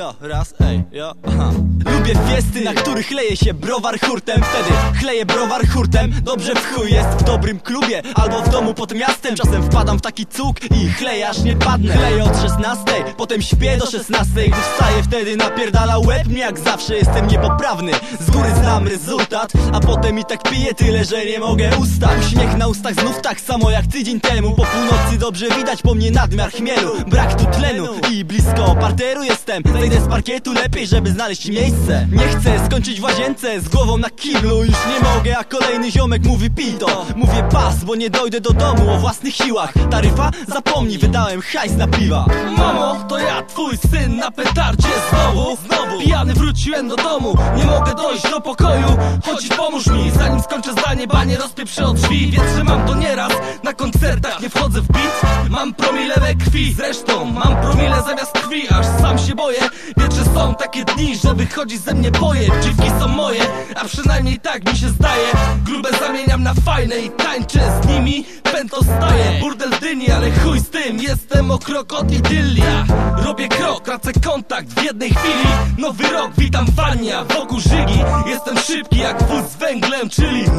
Raz, ej, jo, aha. Lubię fiesty, na których leje się browar hurtem. Wtedy chleję browar hurtem. Dobrze w chuj jest w dobrym klubie Albo w domu pod miastem. Czasem wpadam w taki cuk i chleję aż nie padnę. Chleję od 16, potem śpię do 16 Gdy wstaję wtedy napierdala łeb mnie jak zawsze Jestem niepoprawny, z góry znam rezultat A potem i tak piję tyle, że nie mogę ustać Uśmiech na ustach znów tak samo jak tydzień temu. Po północy dobrze widać po mnie nadmiar chmielu. Brak tu tlenu i blisko parteru jestem Zejdę z parkietu lepiej, żeby znaleźć miejsce. Nie chcę skończyć w łazience z głową na kiblu Już nie mogę, a kolejny ziomek mówi pij to. Mówię pas, bo nie dojdę do domu o własnych siłach. Taryfa? Zapomnij, wydałem hajs na piwa. Mamo, to ja, twój syn na petardzie znowu. Znowu. Pijany wróciłem do domu Nie mogę dojść do pokoju. Choć pomóż mi, zanim skończę zdanie Banie rozpieprzę od drzwi. Więc że mam to nieraz Na koncertach nie wchodzę w beat. Mam promile we krwi Zresztą mam promile zamiast krwi. Aż sam się boję że są takie dni, że wychodzi ze mnie poje Dziwki są moje, a przynajmniej tak mi się zdaje. Grube zamieniam na fajne i tańczę z nimi Pęto staje, burdel dyni, ale chuj z tym Jestem o krok od idylli Robię krok, tracę kontakt w jednej chwili. Nowy rok, witam fania, wokół żygi. Jestem szybki jak wóz z węglem, czyli